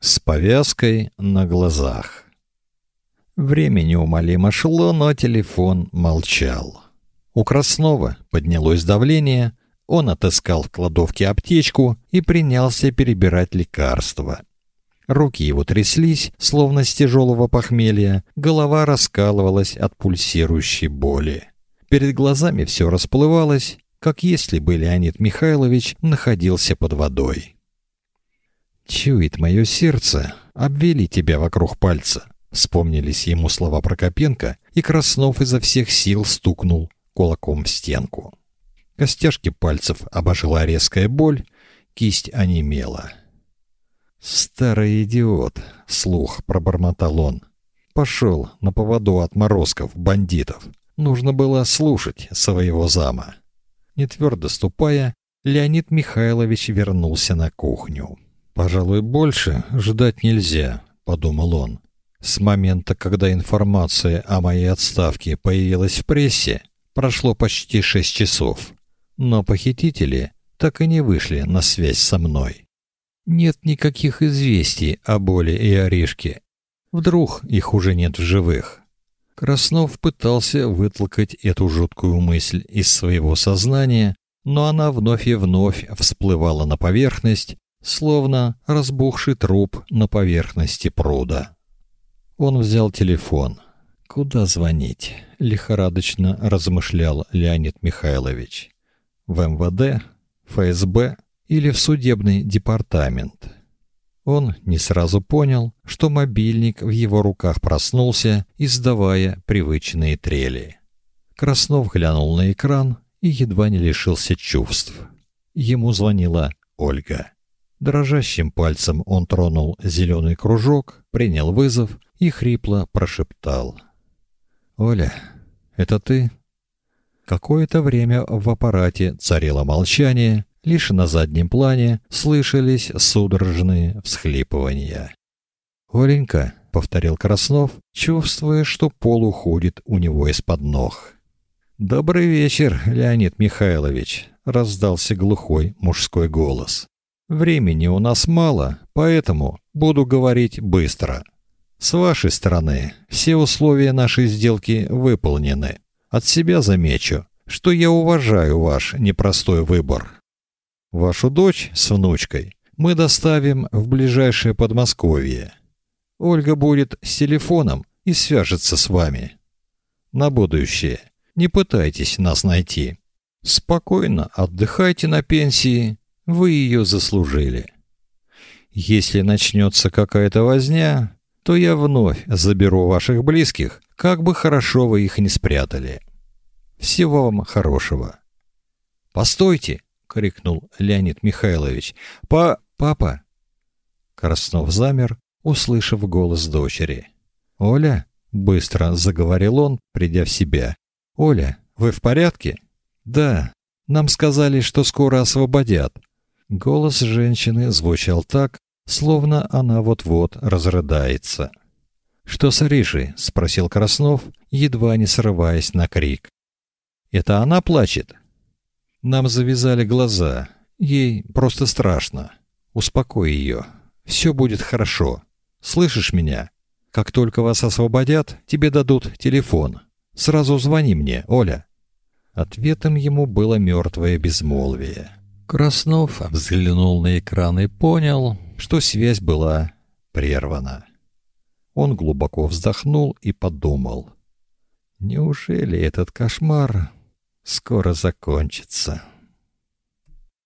с повязкой на глазах. Время неумолимо шло, но телефон молчал. У Краснова поднялось давление, он отыскал в кладовке аптечку и принялся перебирать лекарства. Руки его тряслись, словно с тяжелого похмелья, голова раскалывалась от пульсирующей боли. Перед глазами все расплывалось, как если бы Леонид Михайлович находился под водой. «Чует мое сердце, обвели тебя вокруг пальца», — вспомнились ему слова Прокопенко, и Краснов изо всех сил стукнул кулаком в стенку. Костяшки пальцев обожила резкая боль, кисть онемела. «Старый идиот!» — слух пробормотал он. «Пошел на поводу от морозков, бандитов. Нужно было слушать своего зама». Не твердо ступая, Леонид Михайлович вернулся на кухню. «Пожалуй, больше ждать нельзя», — подумал он. С момента, когда информация о моей отставке появилась в прессе, прошло почти шесть часов. Но похитители так и не вышли на связь со мной. Нет никаких известий о боли и Оришке. Вдруг их уже нет в живых. Краснов пытался вытолкать эту жуткую мысль из своего сознания, но она вновь и вновь всплывала на поверхность, словно разбухший труп на поверхности пруда. Он взял телефон. Куда звонить? лихорадочно размышлял Леонид Михайлович. В МВД, ФСБ или в судебный департамент. Он не сразу понял, что мобильник в его руках проснулся, издавая привычные трели. Краснов глянул на экран и едва не лишился чувств. Ему звонила Ольга. Дрожащим пальцем он тронул зеленый кружок, принял вызов и хрипло прошептал: "Оля, это ты?" Какое-то время в аппарате царило молчание, лишь на заднем плане слышались судорожные всхлипывания. "Оленька", повторил Краснов, чувствуя, что пол уходит у него из-под ног. "Добрый вечер, Леонид Михайлович", раздался глухой мужской голос. Времени у нас мало, поэтому буду говорить быстро. С вашей стороны все условия нашей сделки выполнены. От себя замечу, что я уважаю ваш непростой выбор. Вашу дочь с внучкой мы доставим в ближайшее Подмосковье. Ольга будет с телефоном и свяжется с вами. На будущее не пытайтесь нас найти. Спокойно отдыхайте на пенсии вы ее заслужили. Если начнется какая-то возня, то я вновь заберу ваших близких, как бы хорошо вы их ни спрятали. Всего вам хорошего. Постойте, крикнул Леонид Михайлович. Па, папа. Краснов замер, услышав голос дочери. Оля, быстро заговорил он, придя в себя. Оля, вы в порядке? Да. Нам сказали, что скоро освободят. Голос женщины звучал так, словно она вот-вот разрыдается. «Что с Аришей?» — спросил Краснов, едва не срываясь на крик. «Это она плачет?» Нам завязали глаза. Ей просто страшно. Успокой ее. Все будет хорошо. Слышишь меня? Как только вас освободят, тебе дадут телефон. Сразу звони мне, Оля». Ответом ему было мертвое безмолвие. Краснов взглянул на экран и понял, что связь была прервана. Он глубоко вздохнул и подумал: неужели этот кошмар скоро закончится?